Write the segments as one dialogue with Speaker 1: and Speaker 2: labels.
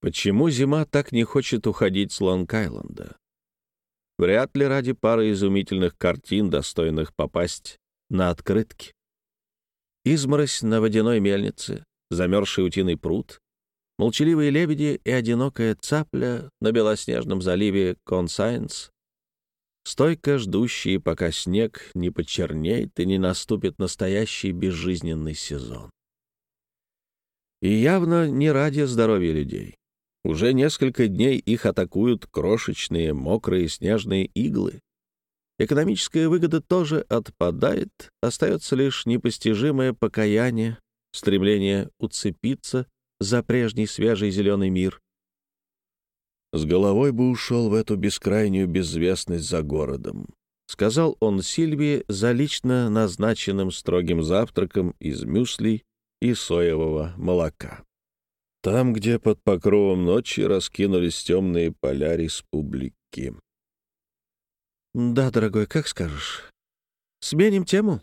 Speaker 1: Почему зима так не хочет уходить с Лонг-Айленда? Вряд ли ради пары изумительных картин, достойных попасть на открытки. Изморозь на водяной мельнице, замерзший утиный пруд, молчаливые лебеди и одинокая цапля на белоснежном заливе Консайнс, стойко ждущие, пока снег не почернеет и не наступит настоящий безжизненный сезон. И явно не ради здоровья людей. Уже несколько дней их атакуют крошечные, мокрые снежные иглы. Экономическая выгода тоже отпадает, остается лишь непостижимое покаяние, стремление уцепиться за прежний свежий зеленый мир. «С головой бы ушел в эту бескрайнюю безвестность за городом», — сказал он Сильвии за лично назначенным строгим завтраком из мюсли и соевого молока. Там, где под покровом ночи раскинулись темные поля республики.
Speaker 2: «Да, дорогой, как скажешь. Сменим тему?»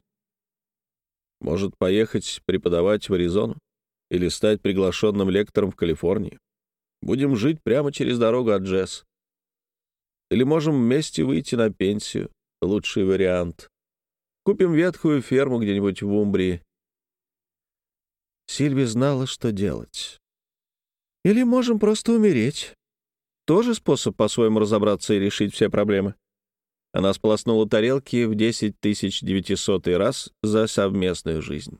Speaker 1: «Может, поехать преподавать в Аризону? Или стать приглашенным лектором в Калифорнии? Будем жить прямо через дорогу от Джесс. Или можем вместе выйти на пенсию. Лучший вариант. Купим ветхую ферму где-нибудь в Умбрии».
Speaker 2: Сильви знала, что делать. Или можем просто умереть. Тоже способ по-своему разобраться и решить все проблемы. Она сполоснула тарелки в 10 900 раз за совместную жизнь.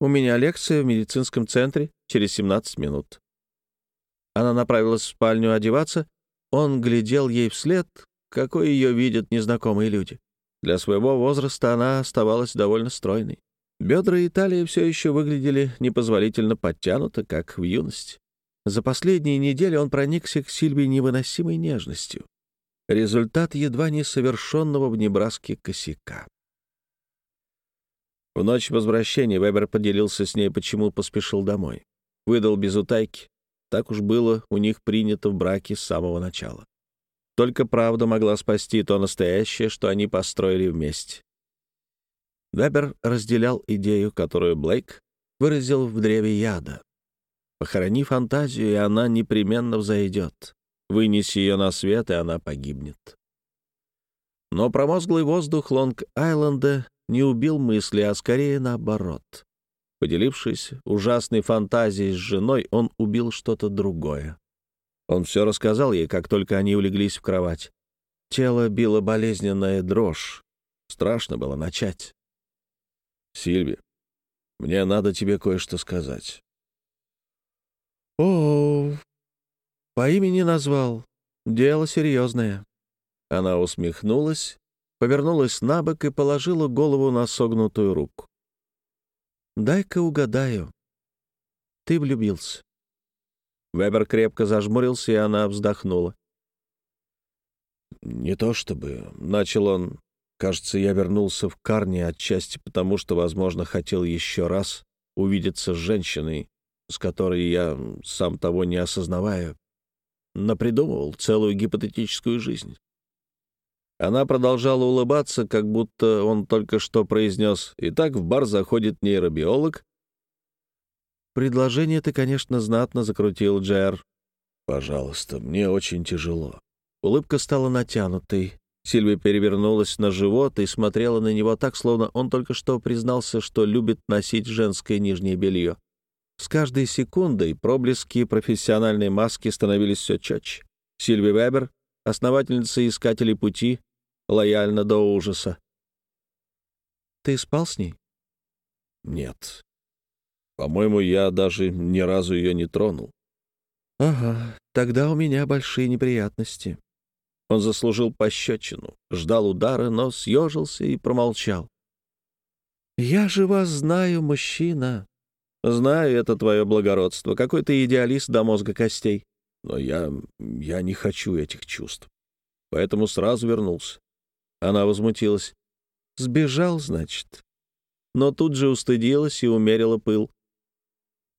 Speaker 2: «У меня лекция в медицинском центре через 17 минут». Она направилась в спальню одеваться. Он глядел ей вслед, какой ее видят незнакомые люди. Для своего возраста она оставалась довольно стройной. Бедра и талия все еще выглядели непозволительно подтянуто, как в юности. За последние недели он проникся к Сильвии невыносимой нежностью. Результат едва не совершенного в Небраске косяка. В ночь возвращения Вебер поделился с ней, почему поспешил домой. Выдал без утайки. Так уж было у них принято в браке с самого начала. Только правда могла спасти то настоящее, что они построили вместе. Вебер разделял идею, которую Блейк выразил в древе яда. Похорони фантазию, и она непременно взойдет. Вынеси ее на свет, и она погибнет. Но промозглый воздух Лонг-Айленда не убил мысли, а скорее наоборот. Поделившись ужасной фантазией с женой, он убил что-то другое. Он все рассказал ей, как только они улеглись в кровать. Тело било болезненная дрожь. Страшно было начать.
Speaker 1: Сильви, мне надо тебе кое-что сказать.
Speaker 2: О, по имени назвал. Дело серьезное.
Speaker 1: Она усмехнулась, повернулась на бок и положила голову на согнутую руку.
Speaker 2: «Дай-ка угадаю. Ты влюбился».
Speaker 1: Вебер крепко зажмурился, и она вздохнула.
Speaker 2: «Не то чтобы...» — начал он. Кажется, я вернулся в Карни отчасти потому, что, возможно, хотел еще раз увидеться с женщиной, с которой я, сам того не осознавая, напридумывал целую гипотетическую жизнь. Она продолжала улыбаться, как будто он только что произнес «Итак, в бар заходит нейробиолог». «Предложение ты, конечно, знатно закрутил, Джер».
Speaker 1: «Пожалуйста, мне очень тяжело».
Speaker 2: Улыбка стала натянутой. Сильвия перевернулась на живот и смотрела на него так, словно он только что признался, что любит носить женское нижнее белье. С каждой секундой проблески профессиональной маски становились все четче. Сильви Вебер, основательница «Искателей пути», лояльна до ужаса. «Ты спал с ней?»
Speaker 1: «Нет. По-моему, я даже ни разу ее не тронул».
Speaker 2: «Ага, тогда у меня большие неприятности». Он заслужил пощечину, ждал удара, но съежился и промолчал. «Я же вас знаю, мужчина», Знаю это твое благородство. Какой ты идеалист до мозга костей.
Speaker 1: Но я... я не хочу этих чувств. Поэтому сразу вернулся.
Speaker 2: Она возмутилась. Сбежал, значит. Но тут же устыдилась и умерила пыл.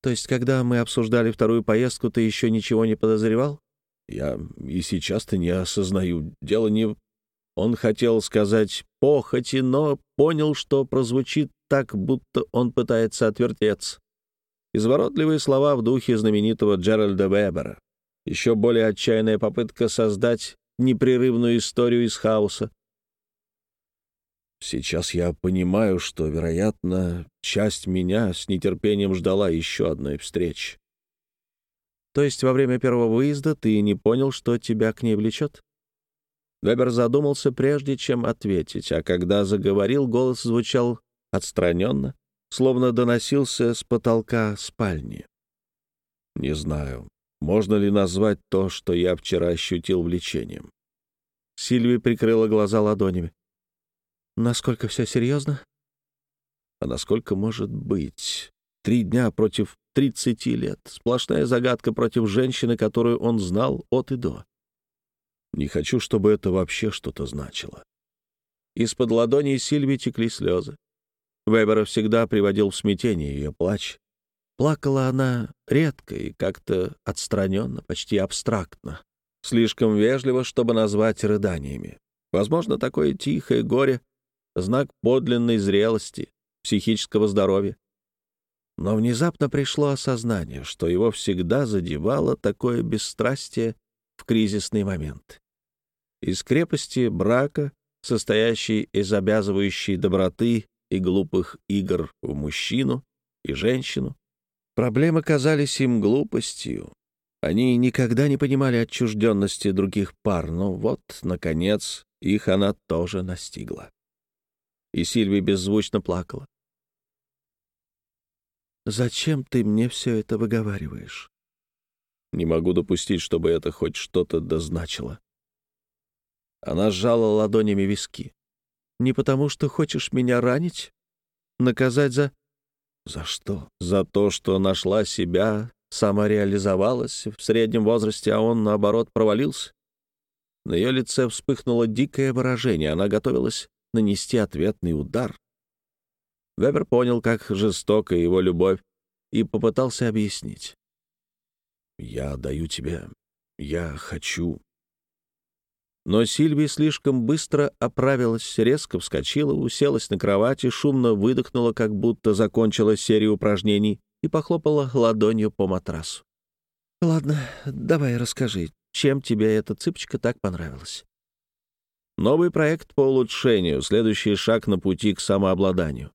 Speaker 2: То есть, когда мы обсуждали вторую поездку, ты еще ничего не подозревал?
Speaker 1: Я и сейчас-то не осознаю. Дело не... Он хотел сказать «похоти», но понял, что прозвучит так, будто он пытается отвертеться. Изворотливые слова в духе знаменитого Джеральда Вебера. Еще более отчаянная попытка создать непрерывную историю из хаоса. Сейчас я понимаю, что, вероятно, часть меня с нетерпением ждала еще одной встречи. То есть во время первого выезда ты не понял, что тебя к ней влечет? Вебер задумался, прежде чем ответить, а когда заговорил, голос звучал отстраненно, словно доносился с потолка спальни. Не знаю, можно ли назвать то, что я вчера ощутил влечением. Сильви прикрыла глаза ладонями. Насколько все серьезно? А насколько может быть? Три дня против тридцати лет. Сплошная загадка против женщины, которую он знал от и до. Не хочу, чтобы это вообще что-то значило. Из-под ладоней Сильви текли слезы. Вебера всегда приводил в смятение ее плач. Плакала она редко и как-то отстраненно, почти абстрактно. Слишком вежливо, чтобы назвать рыданиями. Возможно, такое тихое горе — знак подлинной зрелости, психического здоровья. Но внезапно пришло осознание, что его всегда задевало такое бесстрастие в кризисный момент. Из крепости брака, состоящей из обязывающей доброты и глупых игр в мужчину и женщину, проблемы казались им глупостью. Они никогда не понимали отчужденности других пар, но вот, наконец, их она тоже настигла. И Сильвия беззвучно плакала. «Зачем ты мне все это выговариваешь?» «Не могу допустить, чтобы это хоть что-то дозначило». Она сжала ладонями виски. «Не потому, что хочешь меня ранить? Наказать за...» «За что? За то, что нашла себя, самореализовалась в среднем возрасте, а он, наоборот, провалился?» На ее лице вспыхнуло дикое выражение. Она готовилась нанести ответный удар. Вебер понял, как жестока его любовь, и попытался объяснить. «Я даю тебе... Я хочу...» Но Сильви слишком быстро оправилась, резко вскочила, уселась на кровати, шумно выдохнула, как будто закончила серию упражнений, и похлопала ладонью по матрасу. «Ладно, давай расскажи, чем тебе эта цыпочка так понравилась?» Новый проект по улучшению, следующий шаг на пути к самообладанию.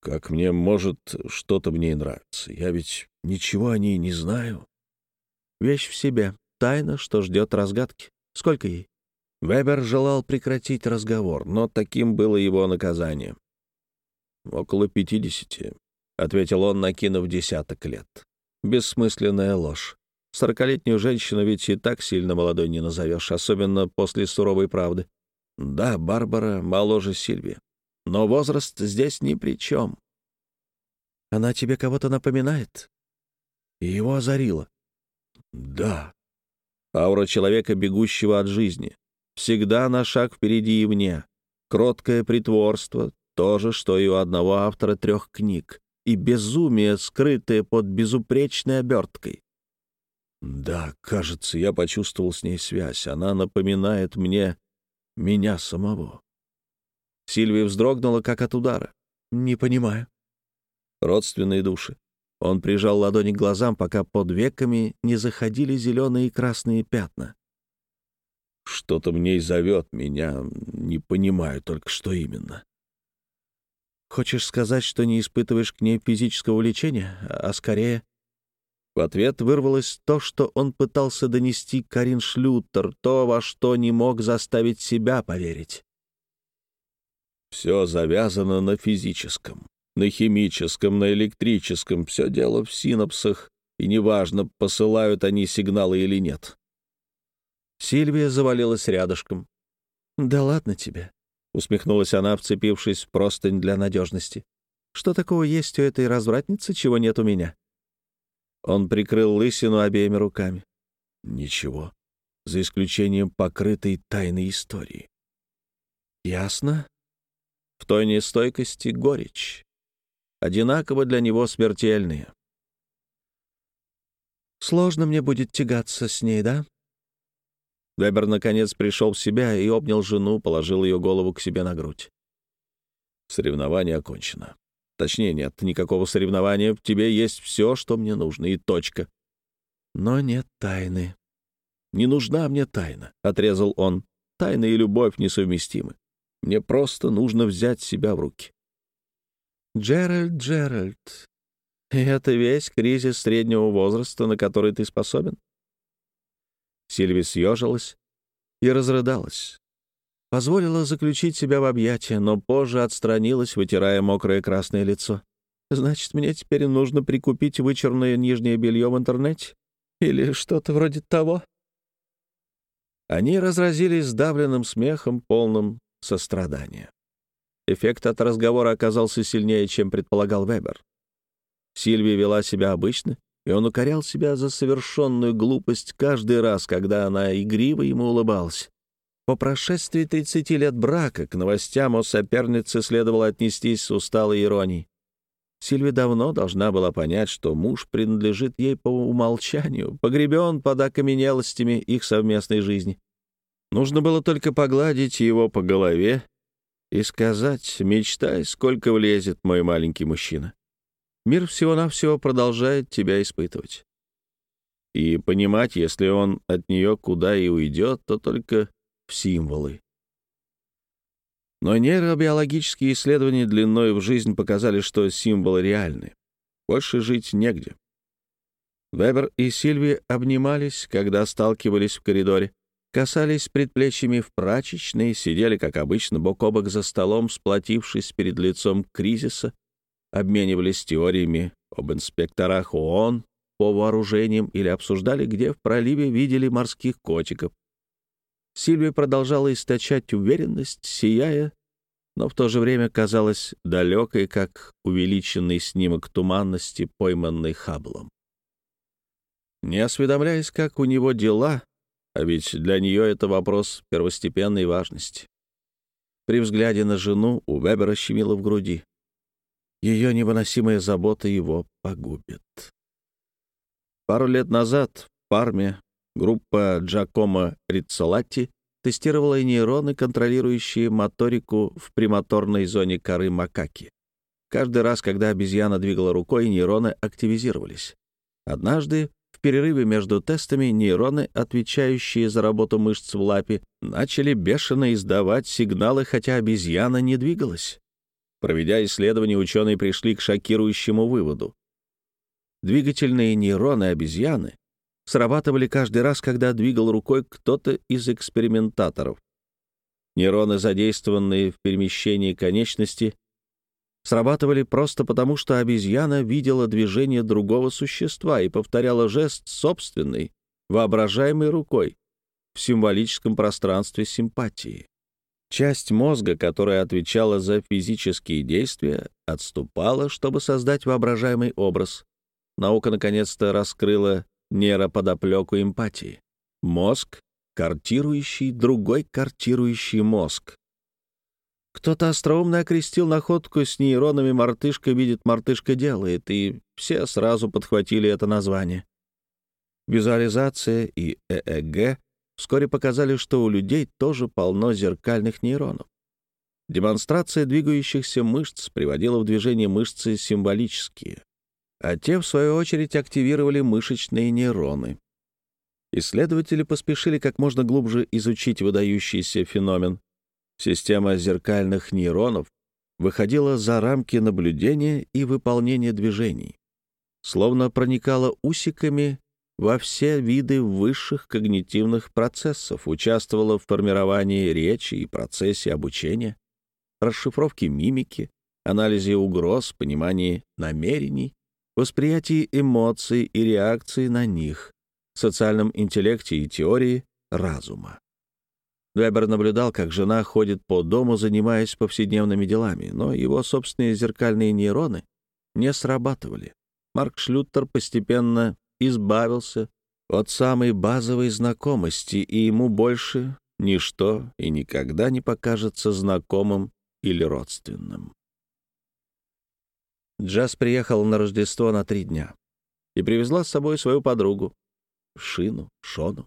Speaker 1: Как мне может что-то в ней нравиться? Я ведь ничего о ней не знаю. Вещь в себе, тайна, что ждет разгадки. Сколько ей? Вебер желал прекратить разговор, но таким было его наказание. «Около пятидесяти», — ответил он, накинув десяток лет. Бессмысленная ложь. Сорокалетнюю женщину ведь и так сильно молодой не назовешь, особенно после суровой правды. Да, Барбара моложе Сильви, но возраст здесь ни при чем. Она тебе кого-то напоминает? И его озарило. Да, Аура человека, бегущего от жизни. Всегда на шаг впереди и вне. Кроткое притворство — то же, что и у одного автора трех книг. И безумие, скрытое под безупречной оберткой. Да, кажется, я почувствовал с ней связь. Она напоминает мне меня самого. Сильвия вздрогнула, как от удара. «Не понимаю». Родственные души. Он прижал ладони к глазам, пока под веками не заходили зеленые и красные пятна. «Что-то в ней зовет меня, не понимаю только, что именно». «Хочешь сказать, что не испытываешь к ней физического влечения, а скорее...» В ответ вырвалось то, что он пытался донести Карин Шлютер, то, во что не мог заставить себя поверить. «Все завязано на физическом на химическом, на электрическом. Все дело в синапсах, и неважно, посылают они сигналы или нет. Сильвия завалилась рядышком. «Да ладно тебе», — усмехнулась она, вцепившись в простынь для надежности. «Что такого есть у этой развратницы, чего нет у меня?» Он прикрыл лысину обеими руками. «Ничего, за исключением покрытой тайной истории». «Ясно?» В той нестойкости горечь одинаково для него смертельные. «Сложно мне будет тягаться с ней, да?» Вебер, наконец, пришел в себя и обнял жену, положил ее голову к себе на грудь. Соревнование окончено.
Speaker 2: Точнее, нет никакого соревнования. В тебе есть все, что мне нужно, и точка. Но нет тайны. «Не нужна мне тайна», — отрезал он. «Тайна и любовь несовместимы. Мне просто нужно взять себя в руки».
Speaker 1: «Джеральд, Джеральд, это весь кризис среднего возраста, на который ты способен?»
Speaker 2: Сильви съежилась и разрыдалась. Позволила заключить себя в объятия, но позже отстранилась, вытирая мокрое красное лицо.
Speaker 1: «Значит, мне теперь нужно прикупить вычурное нижнее белье в интернете? Или что-то вроде того?»
Speaker 2: Они разразились сдавленным смехом, полным сострадания. Эффект от разговора оказался сильнее, чем предполагал Вебер. Сильвия вела себя обычно, и он укорял себя за совершенную глупость каждый раз, когда она игриво ему улыбалась. По прошествии 30 лет брака к новостям о сопернице следовало отнестись с усталой иронией. Сильви давно должна была понять, что муж принадлежит ей по умолчанию, погребен под окаменелостями их совместной жизни. Нужно было только погладить его по голове и сказать, мечтай, сколько влезет мой маленький мужчина. Мир всего-навсего продолжает тебя испытывать. И понимать, если он от нее куда и уйдет, то только в символы. Но нейробиологические исследования длиной в жизнь показали, что символы реальны. Больше жить негде. Вебер и Сильви обнимались, когда сталкивались в коридоре, касались предплечьями в прачечной, сидели, как обычно, бок о бок за столом, сплотившись перед лицом кризиса, обменивались теориями об инспекторах ООН по вооружениям или обсуждали, где в проливе видели морских котиков, Сильвия продолжала источать уверенность, сияя, но в то же время казалась далекой, как увеличенный снимок туманности, пойманный Хаблом. Не осведомляясь, как у него дела, а ведь для нее это вопрос первостепенной важности. При взгляде на жену у Вебера щемило в груди. Ее невыносимая забота его погубит. Пару лет назад в Парме Группа Джакомо Риццолатти тестировала нейроны, контролирующие моторику в премоторной зоне коры макаки. Каждый раз, когда обезьяна двигала рукой, нейроны активизировались. Однажды, перерыве между тестами, нейроны, отвечающие за работу мышц в лапе, начали бешено издавать сигналы, хотя обезьяна не двигалась. Проведя исследование, ученые пришли к шокирующему выводу. Двигательные нейроны обезьяны срабатывали каждый раз, когда двигал рукой кто-то из экспериментаторов. Нейроны, задействованные в перемещении конечности, срабатывали просто потому, что обезьяна видела движение другого существа и повторяла жест собственной, воображаемой рукой в символическом пространстве симпатии. Часть мозга, которая отвечала за физические действия, отступала, чтобы создать воображаемый образ. Наука наконец-то раскрыла нейроподоплеку эмпатии. Мозг, картирующий другой картирующий мозг. Кто-то остроумно окрестил находку с нейронами «мартышка видит, мартышка делает», и все сразу подхватили это название. Визуализация и ЭЭГ вскоре показали, что у людей тоже полно зеркальных нейронов. Демонстрация двигающихся мышц приводила в движение мышцы символические а те, в свою очередь, активировали мышечные нейроны. Исследователи поспешили как можно глубже изучить выдающийся феномен. Система зеркальных нейронов выходила за рамки наблюдения и выполнения движений, словно проникала усиками во все виды высших когнитивных процессов, участвовала в формировании речи и процессе обучения, расшифровке мимики, анализе угроз, понимании намерений, восприятии эмоций и реакции на них, социальном интеллекте и теории разума. Вебер наблюдал, как жена ходит по дому, занимаясь повседневными делами, но его собственные зеркальные нейроны не срабатывали. Марк Шлютер постепенно избавился от самой базовой знакомости, и ему больше ничто и никогда не покажется знакомым или родственным. Джаз приехал на Рождество на три дня и привезла с собой свою подругу, Шину, Шону.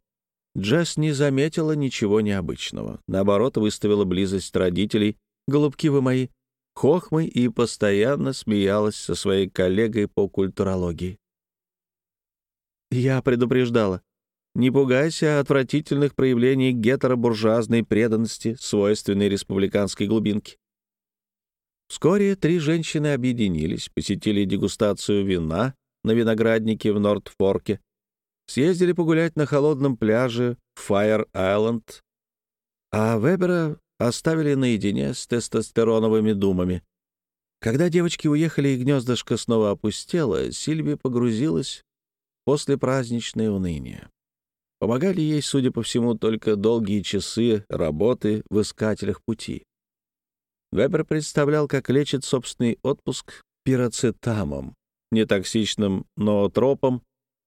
Speaker 2: Джаз не заметила ничего необычного. Наоборот, выставила близость родителей. «Голубки вы мои, хохмой и постоянно смеялась со своей коллегой по культурологии. Я предупреждала. Не пугайся отвратительных проявлений гетеробуржуазной преданности, свойственной республиканской глубинке. Вскоре три женщины объединились, посетили дегустацию вина на винограднике в Нортфорке, съездили погулять на холодном пляже Файер-Айленд, а Вебера оставили наедине с тестостероновыми думами. Когда девочки уехали и гнездышко снова опустело, Сильви погрузилась после праздничное уныние. Помогали ей, судя по всему, только долгие часы работы в искателях пути. Вебер представлял, как лечит собственный отпуск пироцетамом, нетоксичным ноотропом,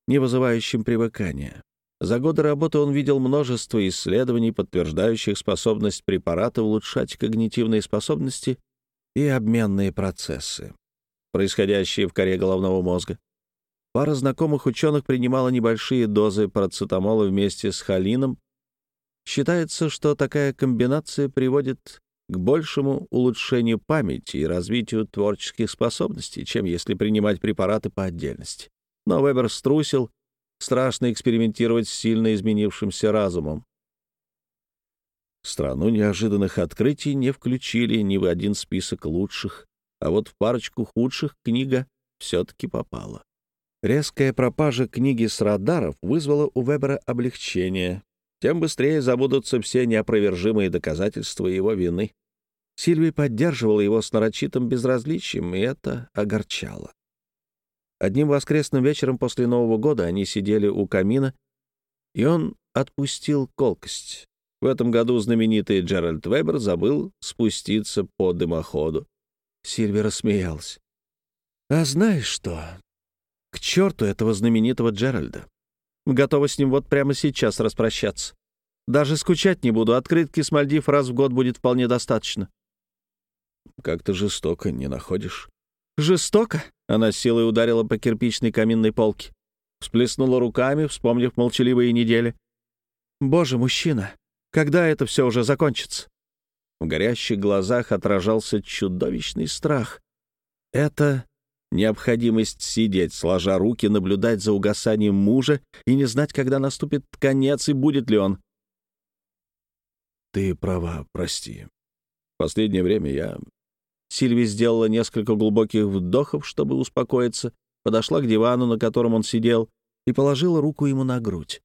Speaker 2: не вызывающим привыкания. За годы работы он видел множество исследований, подтверждающих способность препарата улучшать когнитивные способности и обменные процессы, происходящие в коре головного мозга. Пара знакомых ученых принимала небольшие дозы парацетамола вместе с холином. Считается, что такая комбинация приводит к большему улучшению памяти и развитию творческих способностей, чем если принимать препараты по отдельности. Но Вебер струсил, страшно экспериментировать с сильно изменившимся разумом. Страну неожиданных открытий не включили ни в один список лучших, а вот в парочку худших книга все-таки попала. Резкая пропажа книги с радаров вызвала у Вебера облегчение. Тем быстрее забудутся все неопровержимые доказательства его вины. Сильвия поддерживала его с нарочитым безразличием, и это огорчало. Одним воскресным вечером после Нового года они сидели у камина, и он отпустил колкость. В этом году знаменитый Джеральд Вебер забыл спуститься по дымоходу. Сильвия рассмеялась. «А знаешь что? К черту этого знаменитого Джеральда. Готова с ним вот прямо сейчас распрощаться. Даже скучать не буду, открытки с Мальдив раз в год будет вполне достаточно». «Как-то жестоко, не находишь?» «Жестоко?» — она силой ударила по кирпичной каминной полке. Всплеснула руками, вспомнив молчаливые недели. «Боже, мужчина, когда это все уже закончится?» В горящих глазах отражался чудовищный страх. Это необходимость сидеть, сложа руки, наблюдать за угасанием мужа и не знать, когда наступит конец и будет ли он. «Ты права, прости. В последнее время я Сильви сделала несколько глубоких вдохов, чтобы успокоиться, подошла к дивану, на котором он сидел, и положила руку ему на грудь.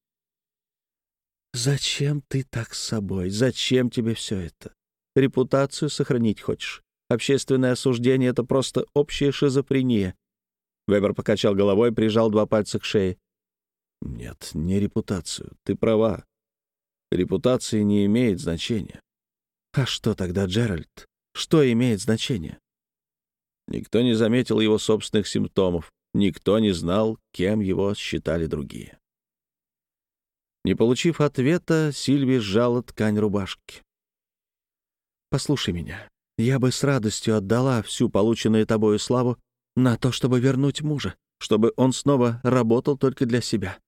Speaker 2: «Зачем ты так с собой? Зачем тебе все это? Репутацию сохранить хочешь? Общественное осуждение — это просто общая шизофрения». Вебер покачал головой, прижал два пальца к шее. «Нет, не репутацию. Ты права. Репутация не имеет значения». «А что тогда, Джеральд? Что имеет значение? Никто не заметил его собственных симптомов, никто не знал, кем его считали другие. Не получив ответа, Сильви сжала ткань рубашки. «Послушай меня. Я бы с радостью отдала всю полученную тобою славу на то, чтобы вернуть мужа, чтобы он снова работал только для себя.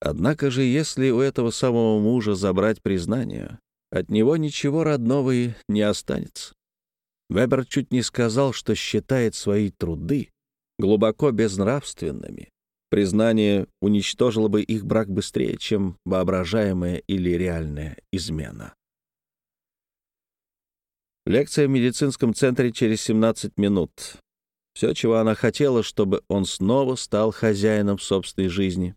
Speaker 2: Однако же, если у этого самого мужа забрать признание, от него ничего родного и не останется. Вебер чуть не сказал, что считает свои труды глубоко безнравственными. Признание уничтожило бы их брак быстрее, чем воображаемая или реальная измена. Лекция в медицинском центре через 17 минут. Все, чего она хотела, чтобы он снова стал хозяином собственной жизни,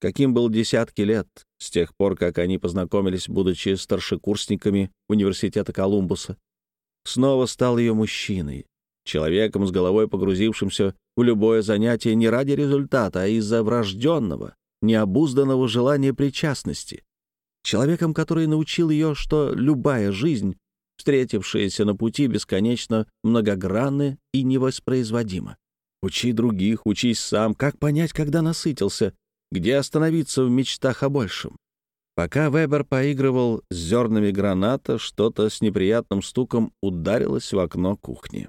Speaker 2: каким был десятки лет, с тех пор, как они познакомились, будучи старшекурсниками университета Колумбуса. Снова стал ее мужчиной, человеком с головой погрузившимся в любое занятие не ради результата, а из-за врожденного, необузданного желания причастности. Человеком, который научил ее, что любая жизнь, встретившаяся на пути, бесконечно многогранна и невоспроизводима. Учи других, учись сам, как понять, когда насытился, где остановиться в мечтах о большем? Пока Вебер поигрывал с зернами граната, что-то с неприятным стуком ударилось в окно кухни.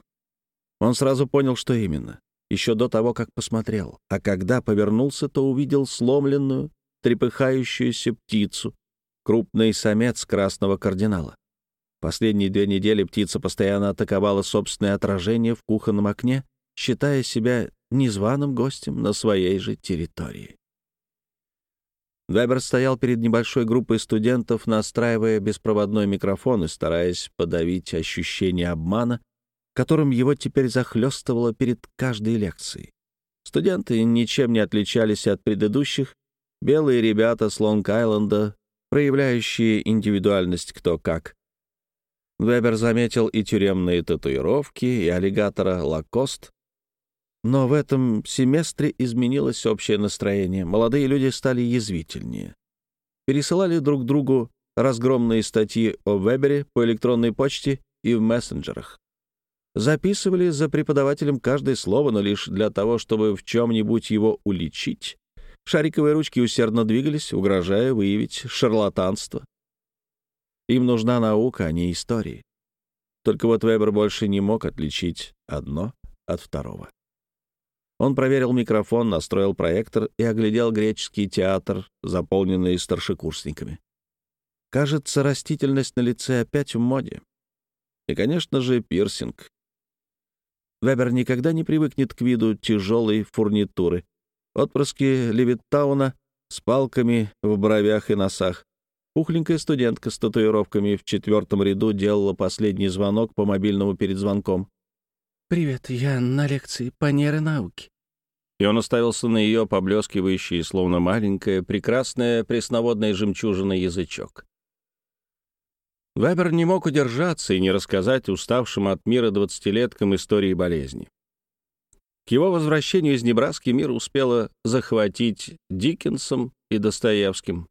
Speaker 2: Он сразу понял, что именно, еще до того, как посмотрел. А когда повернулся, то увидел сломленную, трепыхающуюся птицу, крупный самец красного кардинала. Последние две недели птица постоянно атаковала собственное отражение в кухонном окне, считая себя незваным гостем на своей же территории. Вебер стоял перед небольшой группой студентов, настраивая беспроводной микрофон и стараясь подавить ощущение обмана, которым его теперь захлестывало перед каждой лекцией. Студенты ничем не отличались от предыдущих, белые ребята с Лонг-Айленда, проявляющие индивидуальность кто как. Вебер заметил и тюремные татуировки, и аллигатора Лакост. Но в этом семестре изменилось общее настроение. Молодые люди стали язвительнее. Пересылали друг другу разгромные статьи о Вебере по электронной почте и в мессенджерах. Записывали за преподавателем каждое слово, но лишь для того, чтобы в чем-нибудь его уличить. Шариковые ручки усердно двигались, угрожая выявить шарлатанство. Им нужна наука, а не истории. Только вот Вебер больше не мог отличить одно от второго. Он проверил микрофон, настроил проектор и оглядел греческий театр, заполненный старшекурсниками. Кажется, растительность на лице опять в моде. И, конечно же, пирсинг. Вебер никогда не привыкнет к виду тяжелой фурнитуры. Отпрыски Левиттауна с палками в бровях и носах, Пухленькая студентка с татуировками в четвертом ряду делала последний звонок по мобильному перед звонком.
Speaker 3: «Привет, я на лекции по нейронауке».
Speaker 2: И он оставился на ее поблескивающий, словно маленькая, прекрасная пресноводная жемчужина язычок. Вебер не мог удержаться и не рассказать уставшим от мира двадцатилеткам истории болезни. К его возвращению из Небраски мир успела захватить Диккенсом и Достоевским.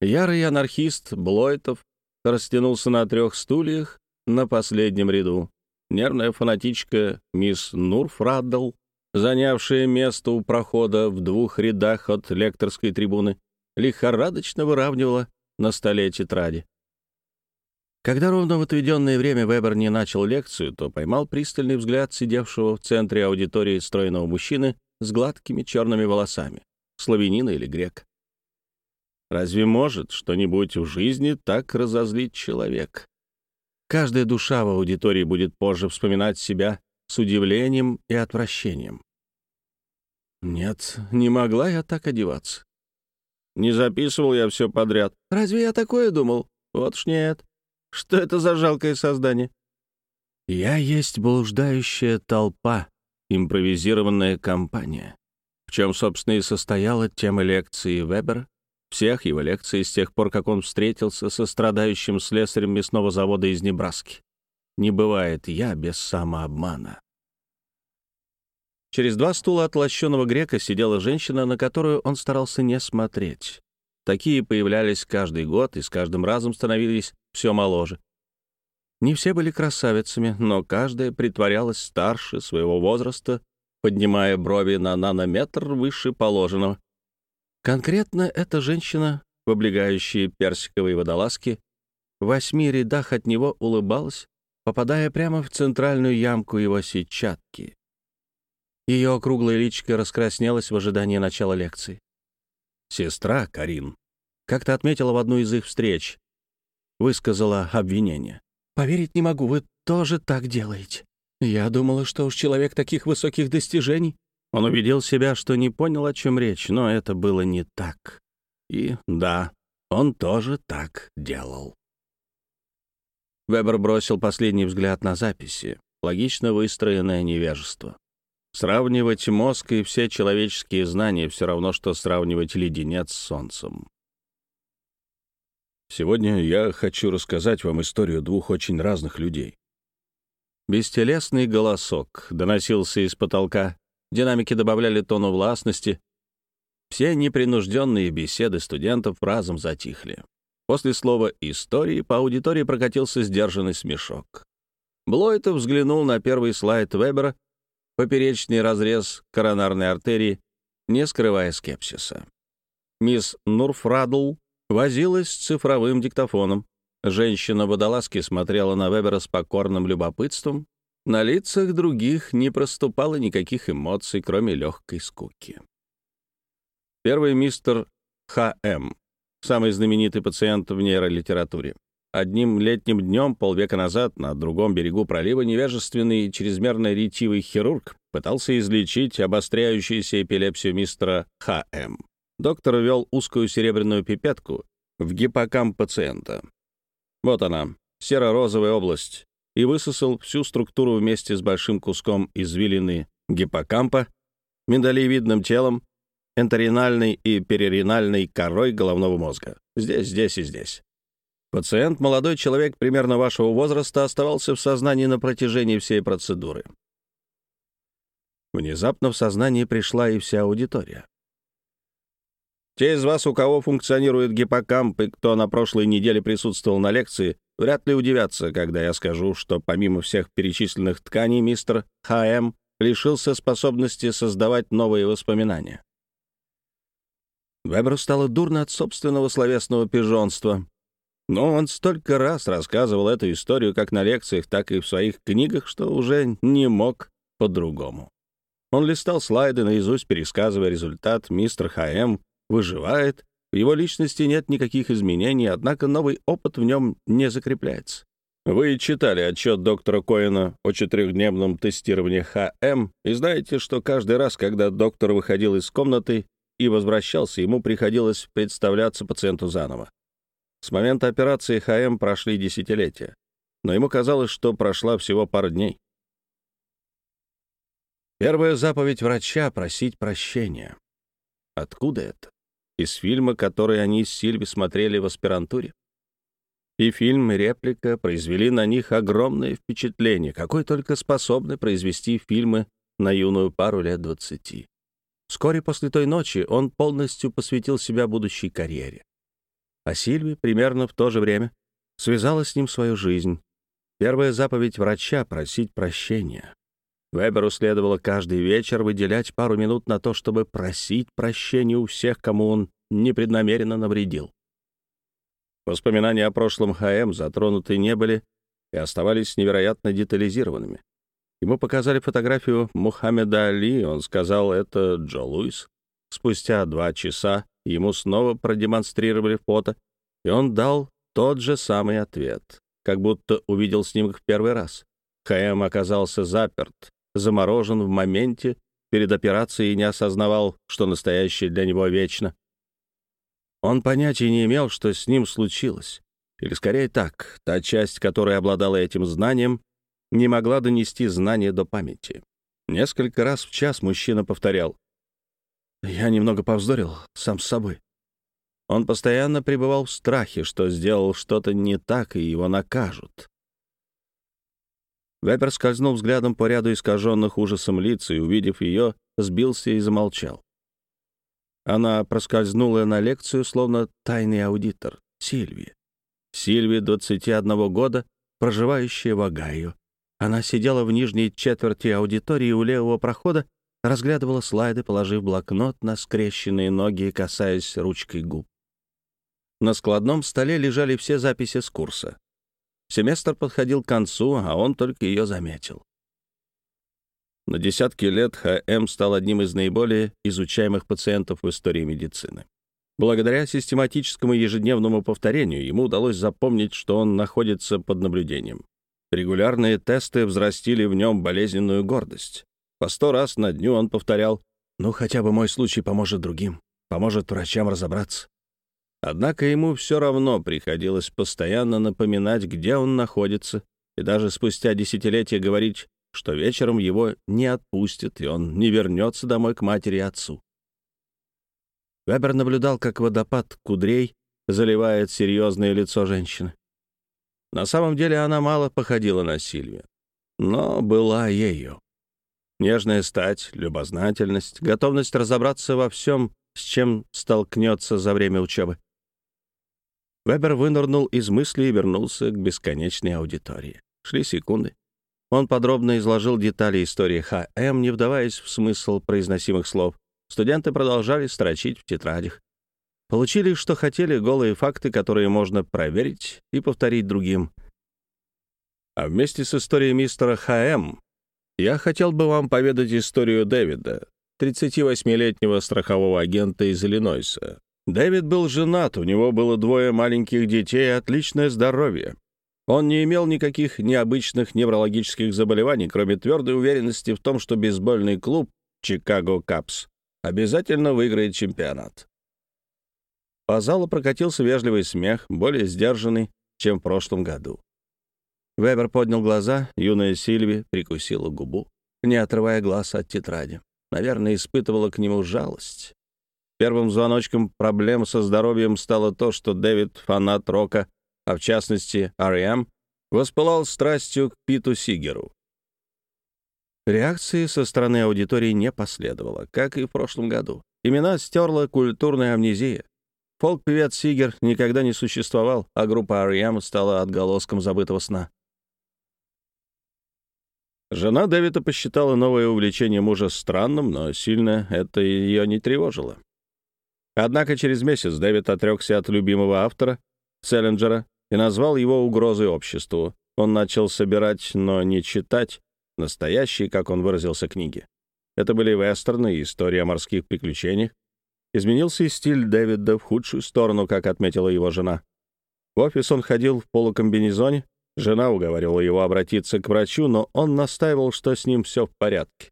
Speaker 2: Ярый анархист Блойтов растянулся на трех стульях на последнем ряду. Нервная фанатичка мисс Нурфраддл, занявшая место у прохода в двух рядах от лекторской трибуны, лихорадочно выравнивала на столе тетради. Когда ровно в отведенное время Вебер не начал лекцию, то поймал пристальный взгляд сидевшего в центре аудитории стройного мужчины с гладкими черными волосами, славянина или грек. Разве может что-нибудь в жизни так разозлить человека? Каждая душа в аудитории будет позже вспоминать себя с удивлением и отвращением. Нет, не могла я так одеваться. Не записывал я все подряд. Разве я такое думал? Вот ж нет. Что это за жалкое создание? Я есть блуждающая толпа, импровизированная компания. В чем, собственно, и состояла тема лекции Вебера всех его лекций с тех пор, как он встретился со страдающим слесарем мясного завода из Небраски. Не бывает я без самообмана. Через два стула от лощеного грека сидела женщина, на которую он старался не смотреть. Такие появлялись каждый год и с каждым разом становились все моложе. Не все были красавицами, но каждая притворялась старше своего возраста, поднимая брови на нанометр выше положенного. Конкретно эта женщина, в облегающей персиковой водолазке, в восьми рядах от него улыбалась, попадая прямо в центральную ямку его сетчатки. Ее округлая личико раскраснелась в ожидании начала лекции. Сестра Карин как-то отметила в одну из их встреч, высказала обвинение.
Speaker 3: «Поверить не могу, вы тоже так делаете. Я думала, что уж человек таких высоких достижений
Speaker 2: он убедил себя, что не понял, о чем речь, но это было не так. И да, он тоже так делал. Вебер бросил последний взгляд на записи. Логично выстроенное невежество. Сравнивать мозг и все человеческие знания все равно, что сравнивать леденец с солнцем. Сегодня я хочу рассказать вам историю двух очень разных людей. Бестелесный голосок доносился из потолка Динамики добавляли тону властности. Все непринужденные беседы студентов разом затихли. После слова «истории» по аудитории прокатился сдержанный смешок. Блойтов взглянул на первый слайд Вебера, поперечный разрез коронарной артерии, не скрывая скепсиса. Мисс Нурфрадл возилась с цифровым диктофоном. Женщина в водолазке смотрела на Вебера с покорным любопытством, на лицах других не проступало никаких эмоций, кроме легкой скуки. Первый мистер Х.М., самый знаменитый пациент в нейролитературе. Одним летним днем полвека назад на другом берегу пролива невежественный и чрезмерно ретивый хирург пытался излечить обостряющуюся эпилепсию мистера Х.М. Доктор ввел узкую серебряную пипетку в гиппокамп пациента. Вот она, серо-розовая область, и высосал всю структуру вместе с большим куском извилины гиппокампа, миндалевидным телом, энторинальной и периринальной корой головного мозга. Здесь, здесь и здесь. Пациент, молодой человек примерно вашего возраста, оставался в сознании на протяжении всей процедуры. Внезапно в сознание пришла и вся аудитория. Те из вас, у кого функционирует гиппокамп и кто на прошлой неделе присутствовал на лекции, вряд ли удивятся, когда я скажу, что помимо всех перечисленных тканей мистер Х.М. лишился способности создавать новые воспоминания. Веберу стало дурно от собственного словесного пижонства. Но он столько раз рассказывал эту историю как на лекциях, так и в своих книгах, что уже не мог по-другому. Он листал слайды наизусть, пересказывая результат. Мистер Х.М. выживает, в его личности нет никаких изменений, однако новый опыт в нем не закрепляется. Вы читали отчет доктора Коэна о четырехдневном тестировании ХМ и знаете, что каждый раз, когда доктор выходил из комнаты и возвращался, ему приходилось представляться пациенту заново. С момента операции ХМ прошли десятилетия, но ему казалось, что прошла всего пара дней. Первая заповедь врача — просить прощения. Откуда это? Из фильма, который они с Сильви смотрели в аспирантуре. И фильм, и реплика произвели на них огромное впечатление, какой только способны произвести фильмы на юную пару лет двадцати. Вскоре после той ночи он полностью посвятил себя будущей карьере. А Сильви примерно в то же время связала с ним свою жизнь. Первая заповедь врача — просить прощения. Веберу следовало каждый вечер выделять пару минут на то, чтобы просить прощения у всех, кому он непреднамеренно навредил. Воспоминания о прошлом ХМ затронуты не были и оставались невероятно детализированными. Ему показали фотографию Мухаммеда Али, он сказал, это Джо Луис. Спустя два часа ему снова продемонстрировали фото, и он дал тот же самый ответ, как будто увидел снимок в первый раз. ХМ оказался заперт, заморожен в моменте перед операцией и не осознавал, что настоящее для него вечно. Он понятия не имел, что с ним случилось. Или скорее так, та часть, которая обладала этим знанием, не могла донести знание до памяти. Несколько раз в час мужчина повторял. «Я немного повздорил сам с собой». Он постоянно пребывал в страхе, что сделал что-то не так, и его накажут. Вебер скользнул взглядом по ряду искаженных ужасом лиц и, увидев ее, сбился и замолчал. Она проскользнула на лекцию, словно тайный аудитор, Сильви. Сильви, 21 года, проживающая в Огайо, она сидела в нижней четверти аудитории у левого прохода, разглядывала слайды, положив блокнот на скрещенные ноги и касаясь ручкой губ. На складном столе лежали все записи с курса. Семестр подходил к концу, а он только ее заметил. На десятки лет ХМ стал одним из наиболее изучаемых пациентов в истории медицины. Благодаря систематическому ежедневному повторению ему удалось запомнить, что он находится под наблюдением. Регулярные тесты взрастили в нем болезненную гордость. По сто раз на дню он повторял «Ну, хотя бы мой случай поможет другим, поможет врачам разобраться». Однако ему все равно приходилось постоянно напоминать, где он находится, и даже спустя десятилетия говорить, что вечером его не отпустят, и он не вернется домой к матери и отцу. Вебер наблюдал, как водопад кудрей заливает серьезное лицо женщины. На самом деле она мало походила на Сильвию, но была ею. Нежная стать, любознательность, готовность разобраться во всем, с чем столкнется за время учебы. Вебер вынырнул из мысли и вернулся к бесконечной аудитории. Шли секунды. Он подробно изложил детали истории Х.М., не вдаваясь в смысл произносимых слов. Студенты продолжали строчить в тетрадях. Получили, что хотели, голые факты, которые можно проверить и повторить другим. А вместе с историей мистера Х.М. я хотел бы вам поведать историю Дэвида, 38-летнего страхового агента из Иллинойса,
Speaker 1: Дэвид был женат, у него было двое маленьких детей и отличное здоровье. Он не имел никаких необычных неврологических заболеваний, кроме твердой уверенности в том, что бейсбольный клуб «Чикаго Капс» обязательно выиграет чемпионат. По залу прокатился вежливый смех, более сдержанный, чем в прошлом году. Вебер поднял глаза, юная Сильви прикусила губу, не отрывая глаз от тетради. Наверное, испытывала к нему жалость. Первым звоночком проблем со здоровьем стало то, что Дэвид, фанат рока, а в частности R.E.M., воспылал страстью к Питу Сигеру. Реакции со стороны аудитории не последовало, как и в прошлом году. Имена стерла культурная амнезия. Фолк-певец Сигер никогда не существовал, а группа R.E.M. стала отголоском забытого сна. Жена Дэвида посчитала новое увлечение мужа странным, но сильно это ее не тревожило. Однако через месяц Дэвид отрекся от любимого автора, Селлинджера, и назвал его угрозой обществу. Он начал собирать, но не читать, настоящие, как он выразился, книги. Это были вестерны и истории о морских приключениях. Изменился и стиль Дэвида в худшую сторону, как отметила его жена. В офис он ходил в полукомбинезоне. Жена уговаривала его обратиться к врачу, но он настаивал, что с ним все в порядке.